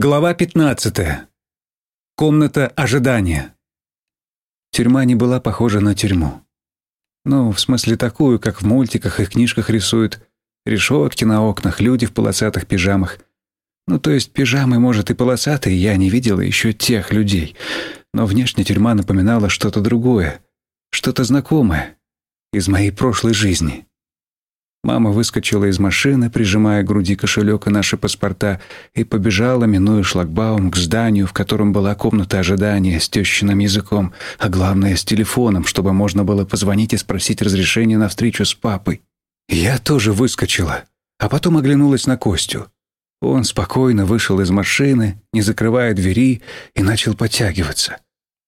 Глава 15. Комната ожидания. Тюрьма не была похожа на тюрьму. Ну, в смысле такую, как в мультиках и книжках рисуют. Решетки на окнах, люди в полосатых пижамах. Ну, то есть пижамы, может, и полосатые, я не видела еще тех людей. Но внешне тюрьма напоминала что-то другое, что-то знакомое из моей прошлой жизни. Мама выскочила из машины, прижимая к груди кошелек и наши паспорта, и побежала, минуя шлагбаум, к зданию, в котором была комната ожидания с тещиным языком, а главное, с телефоном, чтобы можно было позвонить и спросить разрешения на встречу с папой. Я тоже выскочила, а потом оглянулась на Костю. Он спокойно вышел из машины, не закрывая двери, и начал подтягиваться.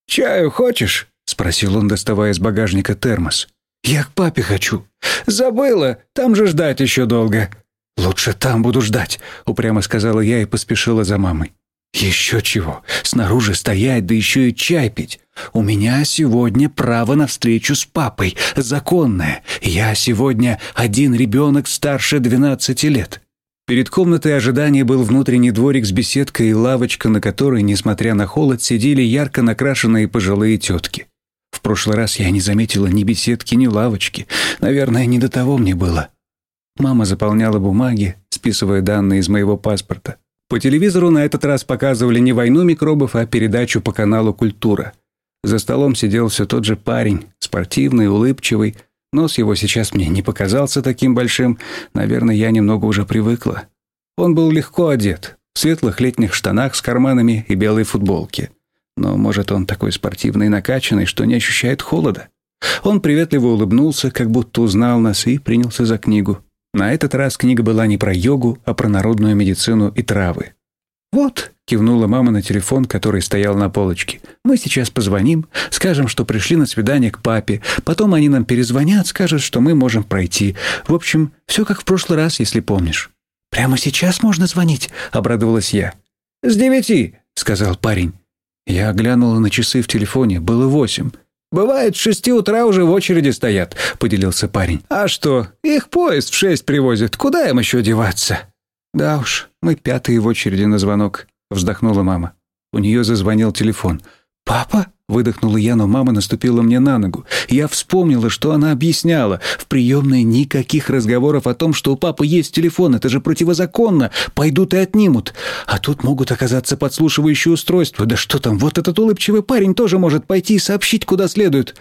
«Чаю хочешь?» — спросил он, доставая из багажника термос. «Я к папе хочу». «Забыла, там же ждать еще долго». «Лучше там буду ждать», — упрямо сказала я и поспешила за мамой. «Еще чего? Снаружи стоять, да еще и чай пить. У меня сегодня право на встречу с папой, законное. Я сегодня один ребенок старше двенадцати лет». Перед комнатой ожидания был внутренний дворик с беседкой и лавочка, на которой, несмотря на холод, сидели ярко накрашенные пожилые тетки. В прошлый раз я не заметила ни беседки, ни лавочки. Наверное, не до того мне было. Мама заполняла бумаги, списывая данные из моего паспорта. По телевизору на этот раз показывали не войну микробов, а передачу по каналу «Культура». За столом сидел все тот же парень, спортивный, улыбчивый. Нос его сейчас мне не показался таким большим. Наверное, я немного уже привыкла. Он был легко одет, в светлых летних штанах с карманами и белой футболке. Но, может, он такой спортивный и накачанный, что не ощущает холода. Он приветливо улыбнулся, как будто узнал нас, и принялся за книгу. На этот раз книга была не про йогу, а про народную медицину и травы. «Вот», — кивнула мама на телефон, который стоял на полочке. «Мы сейчас позвоним, скажем, что пришли на свидание к папе. Потом они нам перезвонят, скажут, что мы можем пройти. В общем, все как в прошлый раз, если помнишь». «Прямо сейчас можно звонить?» — обрадовалась я. «С девяти», — сказал парень. Я глянула на часы в телефоне, было восемь. «Бывает, с шести утра уже в очереди стоят», — поделился парень. «А что, их поезд в шесть привозят, куда им еще деваться?» «Да уж, мы пятые в очереди на звонок», — вздохнула мама. У нее зазвонил телефон. «Папа?» Выдохнула я, но мама наступила мне на ногу. Я вспомнила, что она объясняла. В приемной никаких разговоров о том, что у папы есть телефон. Это же противозаконно. Пойдут и отнимут. А тут могут оказаться подслушивающие устройства. Да что там, вот этот улыбчивый парень тоже может пойти и сообщить, куда следует.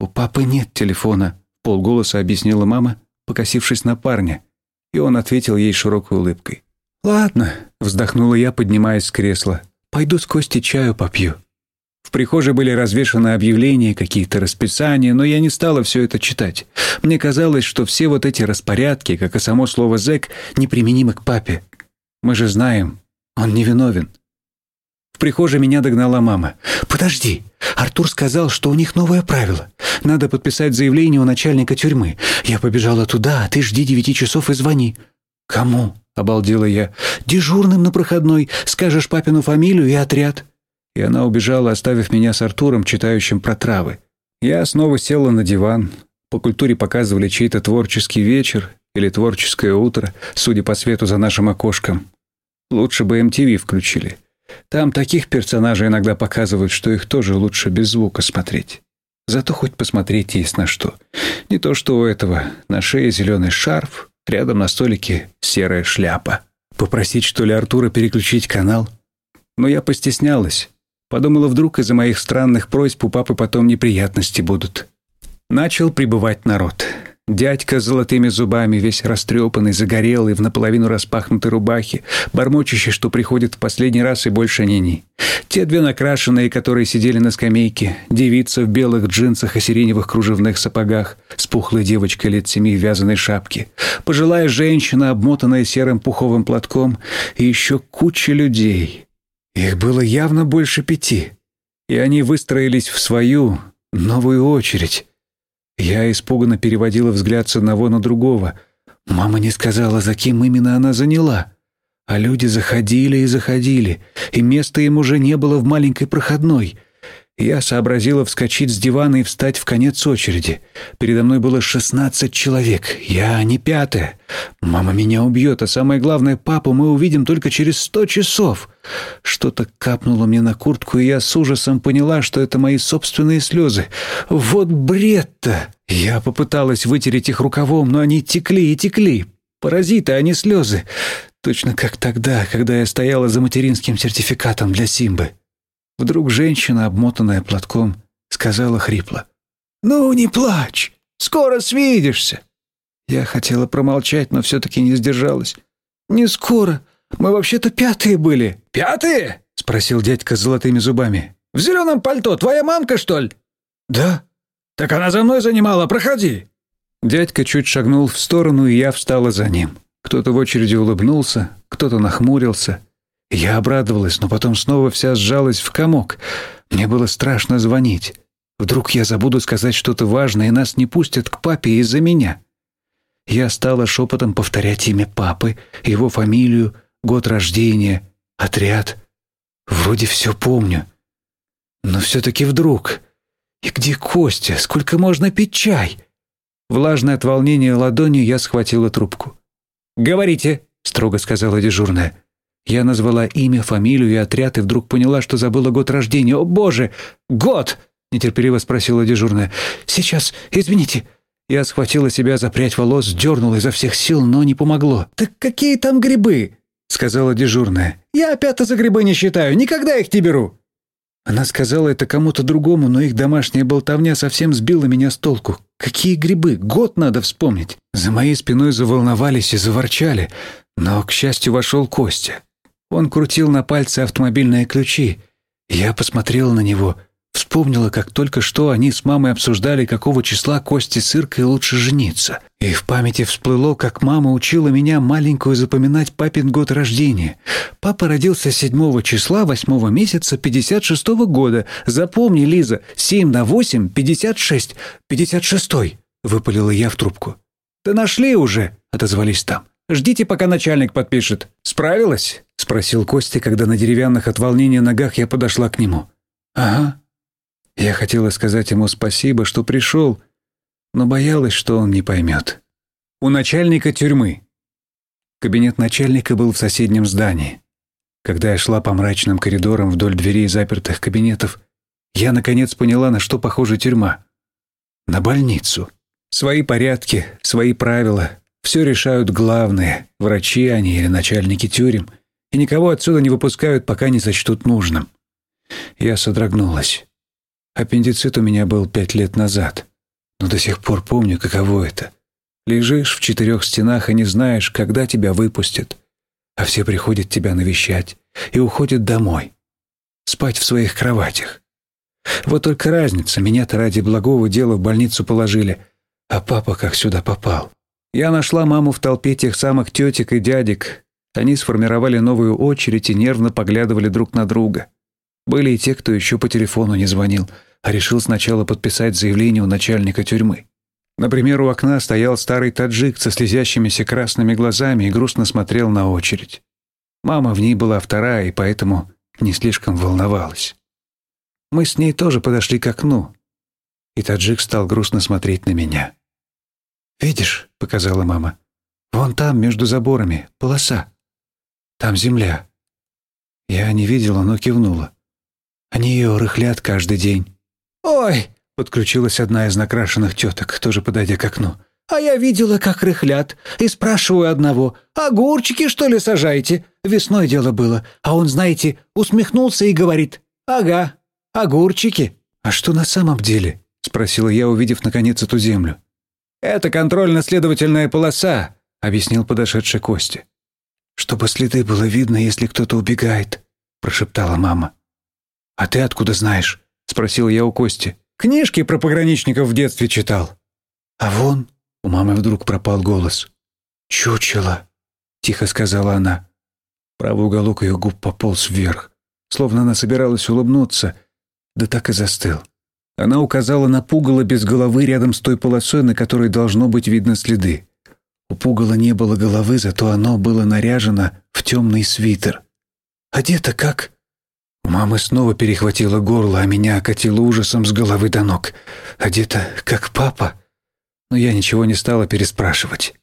«У папы нет телефона», — полголоса объяснила мама, покосившись на парня. И он ответил ей широкой улыбкой. «Ладно», — вздохнула я, поднимаясь с кресла. «Пойду с Костей чаю попью». В прихожей были развешаны объявления, какие-то расписания, но я не стала все это читать. Мне казалось, что все вот эти распорядки, как и само слово «зэк», неприменимы к папе. Мы же знаем, он невиновен. В прихожей меня догнала мама. «Подожди, Артур сказал, что у них новое правило. Надо подписать заявление у начальника тюрьмы. Я побежала туда, а ты жди девяти часов и звони». «Кому?» — обалдела я. «Дежурным на проходной. Скажешь папину фамилию и отряд» и она убежала, оставив меня с Артуром, читающим про травы. Я снова села на диван. По культуре показывали чей-то творческий вечер или творческое утро, судя по свету за нашим окошком. Лучше бы MTV включили. Там таких персонажей иногда показывают, что их тоже лучше без звука смотреть. Зато хоть посмотреть есть на что. Не то что у этого. На шее зеленый шарф, рядом на столике серая шляпа. Попросить, что ли, Артура переключить канал? Но я постеснялась. Подумала, вдруг из-за моих странных просьб у папы потом неприятности будут. Начал прибывать народ. Дядька с золотыми зубами, весь растрепанный, загорелый, в наполовину распахнутой рубахе, бормочущий, что приходит в последний раз и больше ни-ни. Те две накрашенные, которые сидели на скамейке, девица в белых джинсах и сиреневых кружевных сапогах, с пухлой девочкой лет семи в вязаной шапке, пожилая женщина, обмотанная серым пуховым платком, и еще куча людей — их было явно больше пяти, и они выстроились в свою новую очередь. Я испуганно переводила взгляд с одного на другого. Мама не сказала, за кем именно она заняла. А люди заходили и заходили, и места им уже не было в маленькой проходной. Я сообразила вскочить с дивана и встать в конец очереди. Передо мной было шестнадцать человек. Я не пятая. Мама меня убьет, а самое главное, папу мы увидим только через сто часов. Что-то капнуло мне на куртку, и я с ужасом поняла, что это мои собственные слезы. Вот бред-то! Я попыталась вытереть их рукавом, но они текли и текли. Паразиты, а не слезы. Точно как тогда, когда я стояла за материнским сертификатом для Симбы. Вдруг женщина, обмотанная платком, сказала хрипло. «Ну, не плачь! Скоро свидишься!» Я хотела промолчать, но все-таки не сдержалась. «Не скоро. Мы вообще-то пятые были». «Пятые?» — спросил дядька с золотыми зубами. «В зеленом пальто твоя мамка, что ли?» «Да». «Так она за мной занимала. Проходи». Дядька чуть шагнул в сторону, и я встала за ним. Кто-то в очереди улыбнулся, кто-то нахмурился. Я обрадовалась, но потом снова вся сжалась в комок. Мне было страшно звонить. Вдруг я забуду сказать что-то важное, и нас не пустят к папе из-за меня. Я стала шепотом повторять имя папы, его фамилию, год рождения, отряд. Вроде все помню. Но все-таки вдруг... И где Костя? Сколько можно пить чай? Влажное от волнения ладонью я схватила трубку. «Говорите», — строго сказала дежурная. Я назвала имя, фамилию и отряд, и вдруг поняла, что забыла год рождения. «О, боже! Год!» — нетерпеливо спросила дежурная. «Сейчас, извините». Я схватила себя за прядь волос, дернула изо всех сил, но не помогло. «Так какие там грибы?» — сказала дежурная. «Я опять за грибы не считаю, никогда их не беру». Она сказала это кому-то другому, но их домашняя болтовня совсем сбила меня с толку. Какие грибы? Год надо вспомнить. За моей спиной заволновались и заворчали, но, к счастью, вошел Костя. Он крутил на пальце автомобильные ключи. Я посмотрела на него, вспомнила, как только что они с мамой обсуждали, какого числа Косте с Иркой лучше жениться. И в памяти всплыло, как мама учила меня маленькую запоминать папин год рождения. Папа родился 7 числа 8 месяца 56 -го года. Запомни, Лиза, 7 на 8 — 56. 56-й, — выпалила я в трубку. «Да нашли уже», — отозвались там. Ждите, пока начальник подпишет. Справилась?» — спросил Костя, когда на деревянных от волнения ногах я подошла к нему. «Ага». Я хотела сказать ему спасибо, что пришел, но боялась, что он не поймет. «У начальника тюрьмы». Кабинет начальника был в соседнем здании. Когда я шла по мрачным коридорам вдоль дверей запертых кабинетов, я, наконец, поняла, на что похожа тюрьма. На больницу. Свои порядки, свои правила, все решают главные, врачи они или начальники тюрем, и никого отсюда не выпускают, пока не сочтут нужным. Я содрогнулась. Аппендицит у меня был пять лет назад, но до сих пор помню, каково это. Лежишь в четырех стенах и не знаешь, когда тебя выпустят, а все приходят тебя навещать и уходят домой, спать в своих кроватях. Вот только разница, меня-то ради благого дела в больницу положили, а папа как сюда попал. Я нашла маму в толпе тех самых тетек и дядек. Они сформировали новую очередь и нервно поглядывали друг на друга. Были и те, кто еще по телефону не звонил, а решил сначала подписать заявление у начальника тюрьмы. Например, у окна стоял старый таджик со слезящимися красными глазами и грустно смотрел на очередь. Мама в ней была вторая, и поэтому не слишком волновалась. Мы с ней тоже подошли к окну, и таджик стал грустно смотреть на меня. «Видишь?» — показала мама. «Вон там, между заборами, полоса. Там земля». Я не видела, но кивнула. Они ее рыхлят каждый день. «Ой!» — подключилась одна из накрашенных теток, тоже подойдя к окну. «А я видела, как рыхлят, и спрашиваю одного, огурчики, что ли, сажаете? Весной дело было, а он, знаете, усмехнулся и говорит, ага, огурчики». «А что на самом деле?» — спросила я, увидев, наконец, эту землю. «Это контрольно-следовательная полоса», — объяснил подошедший Костя. «Чтобы следы было видно, если кто-то убегает», — прошептала мама. «А ты откуда знаешь?» — спросил я у Кости. «Книжки про пограничников в детстве читал». «А вон...» — у мамы вдруг пропал голос. «Чучело», — тихо сказала она. Правый уголок ее губ пополз вверх, словно она собиралась улыбнуться, да так и застыл. Она указала на пугало без головы рядом с той полосой, на которой должно быть видно следы. У пугала не было головы, зато оно было наряжено в темный свитер. «Одето как?» У мамы снова перехватило горло, а меня окатило ужасом с головы до ног. Одета как папа. Но я ничего не стала переспрашивать.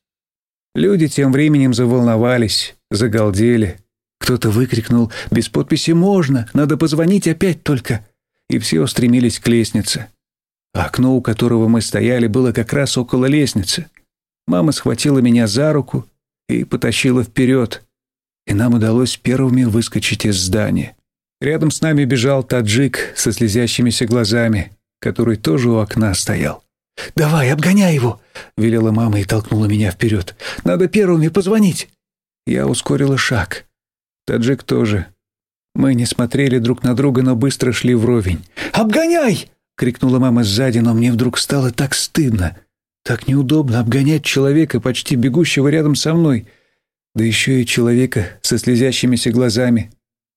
Люди тем временем заволновались, загалдели. Кто-то выкрикнул «Без подписи можно! Надо позвонить опять только!» И все устремились к лестнице. Окно, у которого мы стояли, было как раз около лестницы. Мама схватила меня за руку и потащила вперед, и нам удалось первыми выскочить из здания. Рядом с нами бежал таджик со слезящимися глазами, который тоже у окна стоял. «Давай, обгоняй его!» — велела мама и толкнула меня вперед. «Надо первыми позвонить!» Я ускорила шаг. Таджик тоже. Мы не смотрели друг на друга, но быстро шли вровень. «Обгоняй!» — крикнула мама сзади, но мне вдруг стало так стыдно. Так неудобно обгонять человека, почти бегущего рядом со мной. Да еще и человека со слезящимися глазами.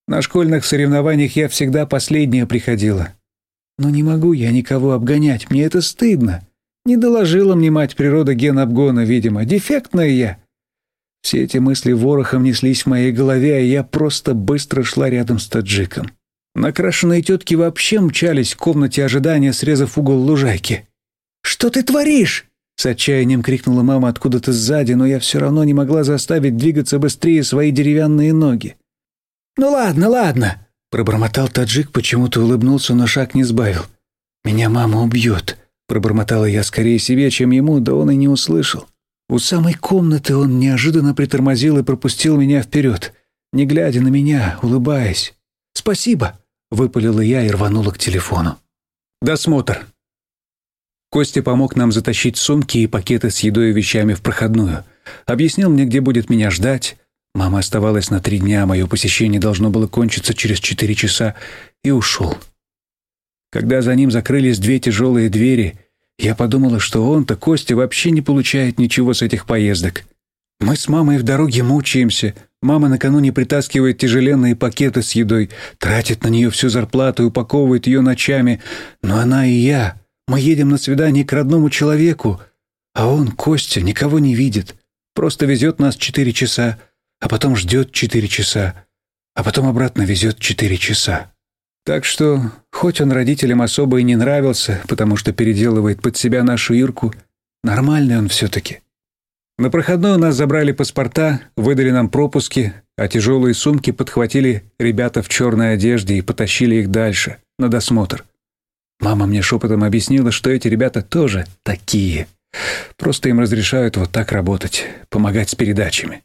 На школьных соревнованиях я всегда последняя приходила. Но не могу я никого обгонять, мне это стыдно. Не доложила мне мать природа ген обгона, видимо. Дефектная я. Все эти мысли ворохом неслись в моей голове, а я просто быстро шла рядом с таджиком. Накрашенные тетки вообще мчались в комнате ожидания, срезав угол лужайки. «Что ты творишь?» С отчаянием крикнула мама откуда-то сзади, но я все равно не могла заставить двигаться быстрее свои деревянные ноги. «Ну ладно, ладно», — пробормотал таджик, почему-то улыбнулся, но шаг не сбавил. «Меня мама убьет», — пробормотала я скорее себе, чем ему, да он и не услышал. У самой комнаты он неожиданно притормозил и пропустил меня вперед, не глядя на меня, улыбаясь. «Спасибо», — выпалила я и рванула к телефону. «Досмотр». Костя помог нам затащить сумки и пакеты с едой и вещами в проходную. Объяснил мне, где будет меня ждать, Мама оставалась на три дня, мое посещение должно было кончиться через четыре часа, и ушел. Когда за ним закрылись две тяжелые двери, я подумала, что он-то, Костя, вообще не получает ничего с этих поездок. Мы с мамой в дороге мучаемся. Мама накануне притаскивает тяжеленные пакеты с едой, тратит на нее всю зарплату и упаковывает ее ночами. Но она и я, мы едем на свидание к родному человеку, а он, Костя, никого не видит. Просто везет нас четыре часа, а потом ждет четыре часа, а потом обратно везет четыре часа. Так что, хоть он родителям особо и не нравился, потому что переделывает под себя нашу Ирку, нормальный он все-таки. На проходной у нас забрали паспорта, выдали нам пропуски, а тяжелые сумки подхватили ребята в черной одежде и потащили их дальше, на досмотр. Мама мне шепотом объяснила, что эти ребята тоже такие. Просто им разрешают вот так работать, помогать с передачами.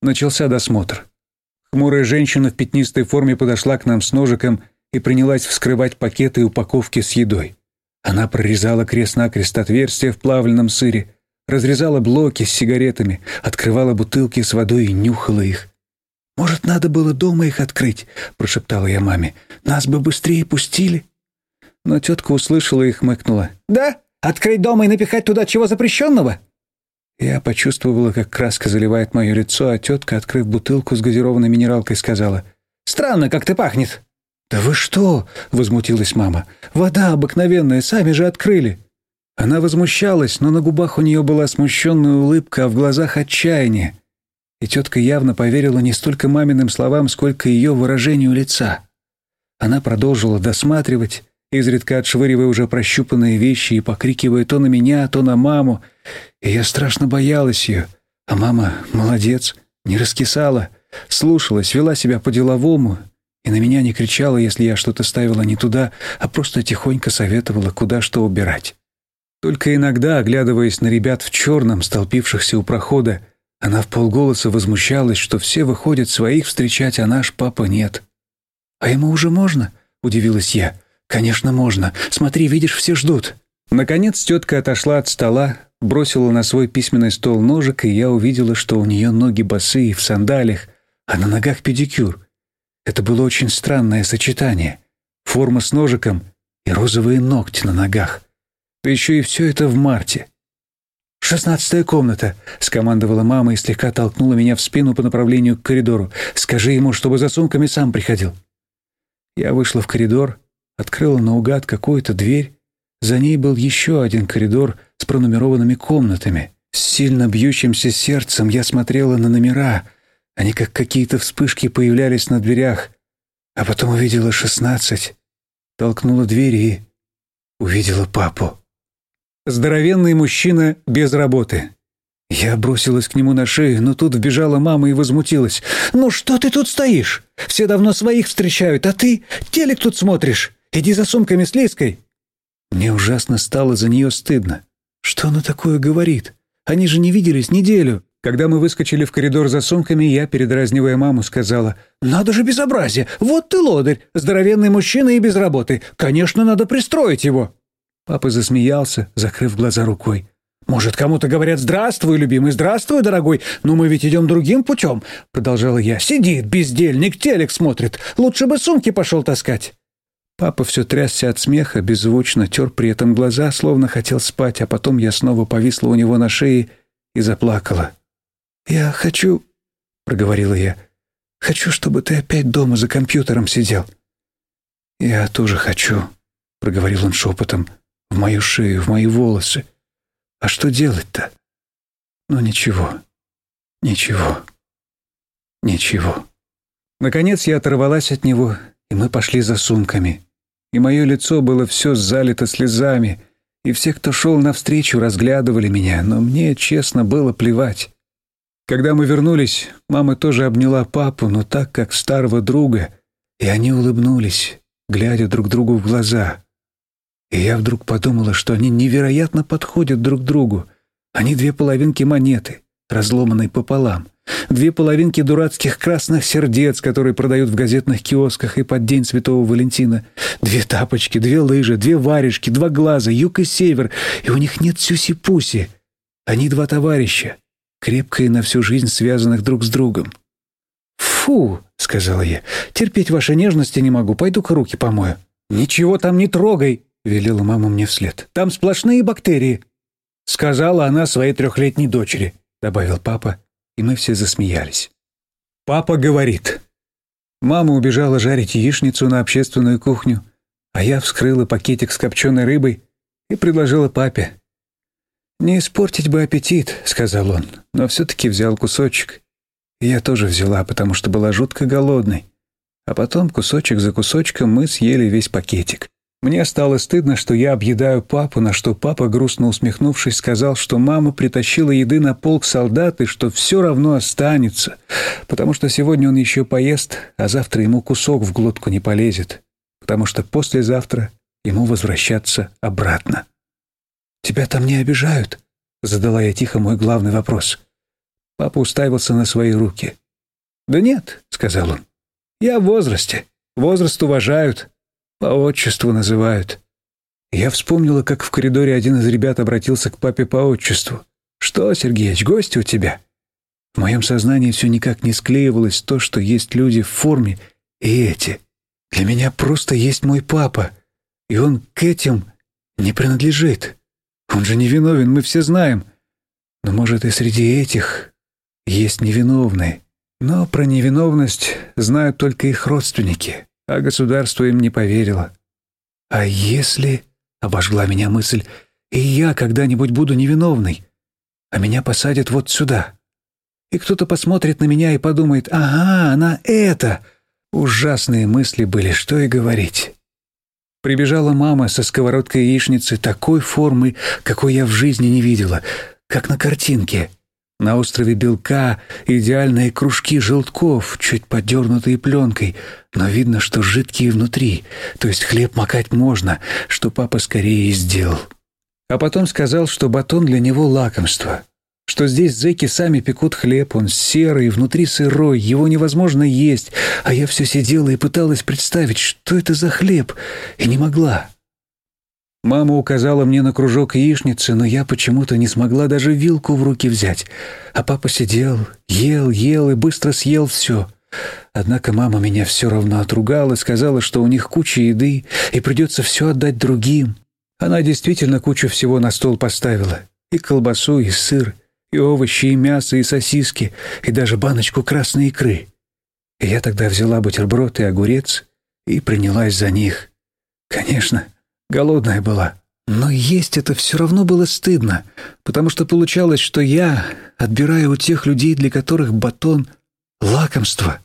Начался досмотр. Хмурая женщина в пятнистой форме подошла к нам с ножиком и принялась вскрывать пакеты и упаковки с едой. Она прорезала крест-накрест отверстия в плавленном сыре, разрезала блоки с сигаретами, открывала бутылки с водой и нюхала их. «Может, надо было дома их открыть?» – прошептала я маме. «Нас бы быстрее пустили». Но тетка услышала и хмыкнула. «Да? Открыть дома и напихать туда чего запрещенного? Я почувствовала, как краска заливает мое лицо, а тетка, открыв бутылку с газированной минералкой, сказала, «Странно, как ты пахнет». «Да вы что?» — возмутилась мама. «Вода обыкновенная, сами же открыли». Она возмущалась, но на губах у нее была смущенная улыбка, а в глазах отчаяние. И тетка явно поверила не столько маминым словам, сколько ее выражению лица. Она продолжила досматривать, изредка отшвыривая уже прощупанные вещи и покрикивая то на меня, то на маму, и я страшно боялась ее. А мама молодец, не раскисала, слушалась, вела себя по-деловому и на меня не кричала, если я что-то ставила не туда, а просто тихонько советовала, куда что убирать. Только иногда, оглядываясь на ребят в черном, столпившихся у прохода, она в полголоса возмущалась, что все выходят своих встречать, а наш папа нет. «А ему уже можно?» — удивилась я. «Конечно, можно. Смотри, видишь, все ждут». Наконец тетка отошла от стола, бросила на свой письменный стол ножик, и я увидела, что у нее ноги босые, в сандалиях, а на ногах педикюр. Это было очень странное сочетание. Форма с ножиком и розовые ногти на ногах. Да еще и все это в марте. «Шестнадцатая комната», — скомандовала мама и слегка толкнула меня в спину по направлению к коридору. «Скажи ему, чтобы за сумками сам приходил». Я вышла в коридор, открыла наугад какую-то дверь. За ней был еще один коридор с пронумерованными комнатами. С сильно бьющимся сердцем я смотрела на номера. Они как какие-то вспышки появлялись на дверях. А потом увидела шестнадцать, толкнула дверь и увидела папу. Здоровенный мужчина без работы. Я бросилась к нему на шею, но тут вбежала мама и возмутилась. «Ну что ты тут стоишь? Все давно своих встречают, а ты телек тут смотришь. Иди за сумками с Лейской». Мне ужасно стало за нее стыдно. Что она такое говорит? Они же не виделись неделю. Когда мы выскочили в коридор за сумками, я, передразнивая маму, сказала, «Надо же безобразие! Вот ты лодырь, здоровенный мужчина и без работы. Конечно, надо пристроить его!» Папа засмеялся, закрыв глаза рукой. «Может, кому-то говорят «Здравствуй, любимый, здравствуй, дорогой, но мы ведь идем другим путем», — продолжала я. «Сидит, бездельник, телек смотрит. Лучше бы сумки пошел таскать». Папа все трясся от смеха, беззвучно тер при этом глаза, словно хотел спать, а потом я снова повисла у него на шее и заплакала. «Я хочу...» — проговорила я. «Хочу, чтобы ты опять дома за компьютером сидел». «Я тоже хочу», — проговорил он шепотом, в мою шею, в мои волосы. «А что делать-то?» «Ну, ничего, ничего, ничего». Наконец я оторвалась от него, и мы пошли за сумками. И мое лицо было все залито слезами, и все, кто шел навстречу, разглядывали меня, но мне, честно, было плевать. Когда мы вернулись, мама тоже обняла папу, но так, как старого друга, и они улыбнулись, глядя друг другу в глаза. И я вдруг подумала, что они невероятно подходят друг другу. Они две половинки монеты, разломанной пополам. Две половинки дурацких красных сердец, которые продают в газетных киосках и под День Святого Валентина. Две тапочки, две лыжи, две варежки, два глаза, юг и север. И у них нет сюси-пуси. Они два товарища крепко и на всю жизнь связанных друг с другом. «Фу!» — сказала я. «Терпеть ваши нежности не могу. Пойду-ка руки помою». «Ничего там не трогай!» — велела мама мне вслед. «Там сплошные бактерии!» Сказала она своей трехлетней дочери, добавил папа, и мы все засмеялись. «Папа говорит». Мама убежала жарить яичницу на общественную кухню, а я вскрыла пакетик с копченой рыбой и предложила папе. «Не испортить бы аппетит», — сказал он, но все-таки взял кусочек. я тоже взяла, потому что была жутко голодной. А потом, кусочек за кусочком, мы съели весь пакетик. Мне стало стыдно, что я объедаю папу, на что папа, грустно усмехнувшись, сказал, что мама притащила еды на полк солдат и что все равно останется, потому что сегодня он еще поест, а завтра ему кусок в глотку не полезет, потому что послезавтра ему возвращаться обратно. «Тебя там не обижают?» — задала я тихо мой главный вопрос. Папа уставился на свои руки. «Да нет», — сказал он. «Я в возрасте. Возраст уважают. По отчеству называют». Я вспомнила, как в коридоре один из ребят обратился к папе по отчеству. «Что, Сергеич, гости у тебя?» В моем сознании все никак не склеивалось то, что есть люди в форме, и эти. Для меня просто есть мой папа, и он к этим не принадлежит. Он же невиновен, мы все знаем. Но, может, и среди этих есть невиновные. Но про невиновность знают только их родственники, а государство им не поверило. А если, — обожгла меня мысль, — и я когда-нибудь буду невиновной, а меня посадят вот сюда, и кто-то посмотрит на меня и подумает, ага, она это. Ужасные мысли были, что и говорить. Прибежала мама со сковородкой яичницы такой формы, какой я в жизни не видела, как на картинке. На острове белка идеальные кружки желтков, чуть подернутые пленкой, но видно, что жидкие внутри, то есть хлеб макать можно, что папа скорее и сделал. А потом сказал, что батон для него лакомство что здесь зэки сами пекут хлеб, он серый, внутри сырой, его невозможно есть, а я все сидела и пыталась представить, что это за хлеб, и не могла. Мама указала мне на кружок яичницы, но я почему-то не смогла даже вилку в руки взять, а папа сидел, ел, ел и быстро съел все. Однако мама меня все равно отругала, сказала, что у них куча еды, и придется все отдать другим. Она действительно кучу всего на стол поставила. И колбасу, и сыр, и овощи, и мясо, и сосиски, и даже баночку красной икры. И я тогда взяла бутерброд и огурец и принялась за них. Конечно, голодная была, но есть это все равно было стыдно, потому что получалось, что я отбираю у тех людей, для которых батон — лакомство.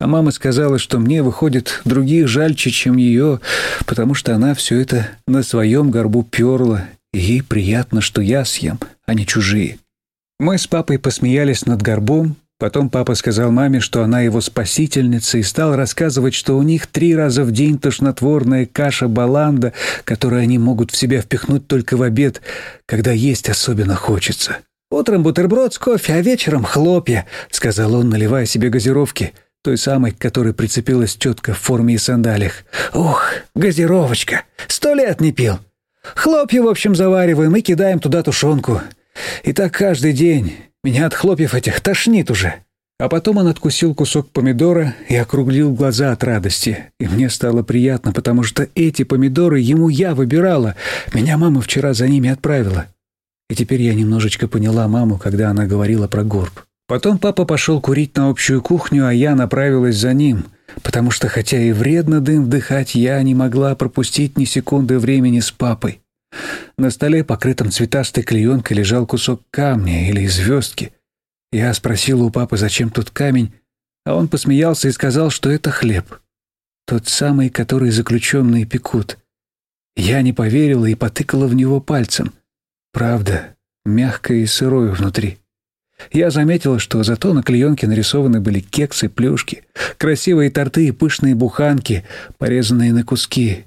А мама сказала, что мне, выходит, других жальче, чем ее, потому что она все это на своем горбу перла, и ей приятно, что я съем, а не чужие. Мы с папой посмеялись над горбом, потом папа сказал маме, что она его спасительница, и стал рассказывать, что у них три раза в день тошнотворная каша-баланда, которую они могут в себя впихнуть только в обед, когда есть особенно хочется. «Утром бутерброд с кофе, а вечером хлопья», — сказал он, наливая себе газировки — той самой, к которой прицепилась тетка в форме и сандалиях. «Ух, газировочка! Сто лет не пил! Хлопья, в общем, завариваем и кидаем туда тушенку. И так каждый день. Меня от хлопьев этих тошнит уже». А потом он откусил кусок помидора и округлил глаза от радости. И мне стало приятно, потому что эти помидоры ему я выбирала. Меня мама вчера за ними отправила. И теперь я немножечко поняла маму, когда она говорила про горб. Потом папа пошел курить на общую кухню, а я направилась за ним, потому что, хотя и вредно дым вдыхать, я не могла пропустить ни секунды времени с папой. На столе, покрытом цветастой клеенкой, лежал кусок камня или звездки. Я спросила у папы, зачем тут камень, а он посмеялся и сказал, что это хлеб. Тот самый, который заключенные пекут. Я не поверила и потыкала в него пальцем. Правда, мягкое и сырое внутри. Я заметила, что зато на клеенке нарисованы были кексы, плюшки, красивые торты и пышные буханки, порезанные на куски.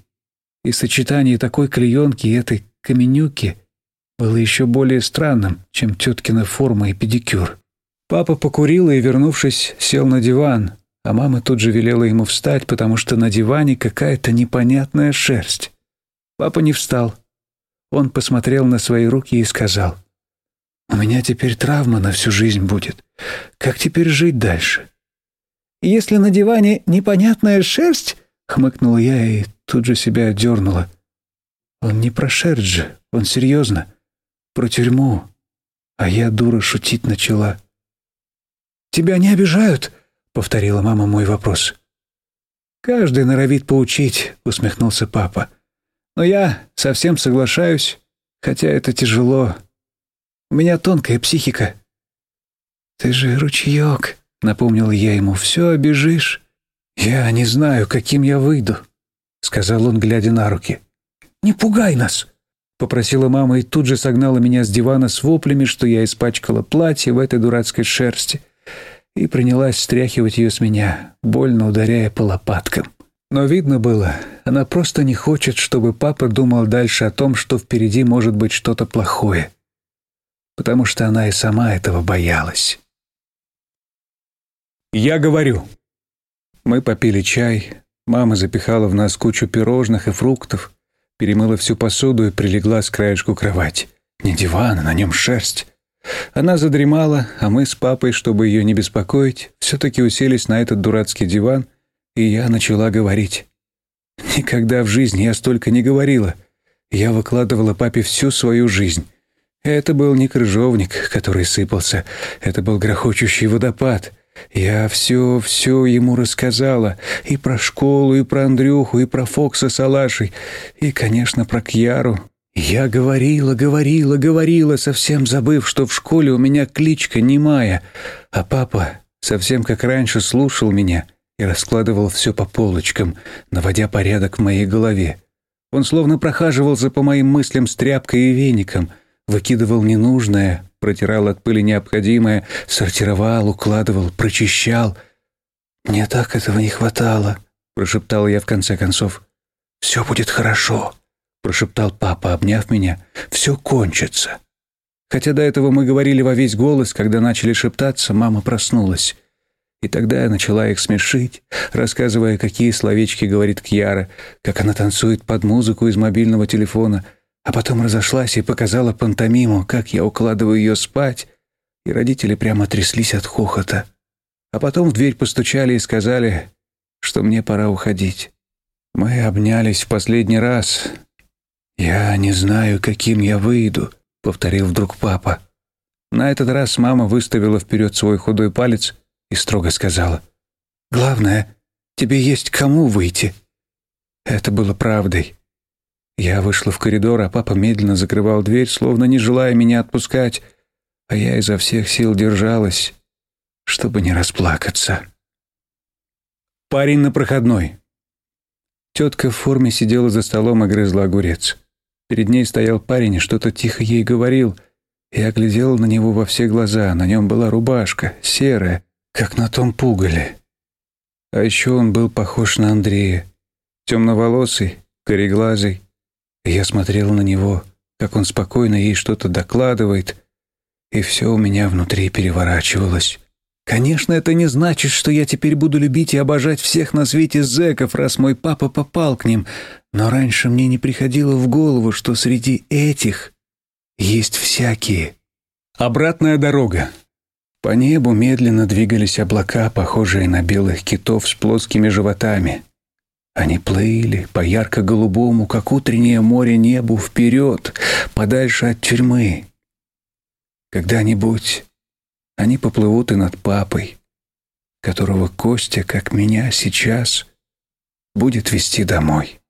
И сочетание такой клеенки и этой каменюки было еще более странным, чем теткина форма и педикюр. Папа покурил и, вернувшись, сел на диван, а мама тут же велела ему встать, потому что на диване какая-то непонятная шерсть. Папа не встал. Он посмотрел на свои руки и сказал — у меня теперь травма на всю жизнь будет. Как теперь жить дальше? Если на диване непонятная шерсть, хмыкнул я и тут же себя отдернула. Он не про шерсть же, он серьезно. Про тюрьму. А я, дура, шутить начала. «Тебя не обижают?» — повторила мама мой вопрос. «Каждый норовит поучить», — усмехнулся папа. «Но я совсем соглашаюсь, хотя это тяжело. У меня тонкая психика». «Ты же ручеек», — напомнил я ему, — «все обижишь». «Я не знаю, каким я выйду», — сказал он, глядя на руки. «Не пугай нас», — попросила мама и тут же согнала меня с дивана с воплями, что я испачкала платье в этой дурацкой шерсти, и принялась стряхивать ее с меня, больно ударяя по лопаткам. Но видно было, она просто не хочет, чтобы папа думал дальше о том, что впереди может быть что-то плохое потому что она и сама этого боялась. Я говорю. Мы попили чай, мама запихала в нас кучу пирожных и фруктов, перемыла всю посуду и прилегла с краешку кровати. Не диван, а на нем шерсть. Она задремала, а мы с папой, чтобы ее не беспокоить, все-таки уселись на этот дурацкий диван, и я начала говорить. Никогда в жизни я столько не говорила. Я выкладывала папе всю свою жизнь. Это был не крыжовник, который сыпался, это был грохочущий водопад. Я все, все ему рассказала. И про школу, и про Андрюху, и про Фокса с Алашей, и, конечно, про Кьяру. Я говорила, говорила, говорила, совсем забыв, что в школе у меня кличка немая, а папа, совсем как раньше, слушал меня и раскладывал все по полочкам, наводя порядок в моей голове. Он словно прохаживался по моим мыслям с тряпкой и веником — выкидывал ненужное, протирал от пыли необходимое, сортировал, укладывал, прочищал. «Мне так этого не хватало», — прошептал я в конце концов. «Все будет хорошо», — прошептал папа, обняв меня. «Все кончится». Хотя до этого мы говорили во весь голос, когда начали шептаться, мама проснулась. И тогда я начала их смешить, рассказывая, какие словечки говорит Кьяра, как она танцует под музыку из мобильного телефона — а потом разошлась и показала пантомиму, как я укладываю ее спать, и родители прямо тряслись от хохота. А потом в дверь постучали и сказали, что мне пора уходить. Мы обнялись в последний раз. «Я не знаю, каким я выйду», — повторил вдруг папа. На этот раз мама выставила вперед свой худой палец и строго сказала, «Главное, тебе есть кому выйти». Это было правдой. Я вышла в коридор, а папа медленно закрывал дверь, словно не желая меня отпускать, а я изо всех сил держалась, чтобы не расплакаться. Парень на проходной». Тетка в форме сидела за столом и грызла огурец. Перед ней стоял парень и что-то тихо ей говорил. Я глядел на него во все глаза. На нем была рубашка, серая, как на том пугале. А еще он был похож на Андрея. Темноволосый, кореглазый. Я смотрел на него, как он спокойно ей что-то докладывает, и все у меня внутри переворачивалось. Конечно, это не значит, что я теперь буду любить и обожать всех на свете зэков, раз мой папа попал к ним, но раньше мне не приходило в голову, что среди этих есть всякие. Обратная дорога. По небу медленно двигались облака, похожие на белых китов с плоскими животами. Они плыли по ярко-голубому, как утреннее море, небу вперед, подальше от тюрьмы. Когда-нибудь они поплывут и над папой, которого Костя, как меня сейчас, будет вести домой.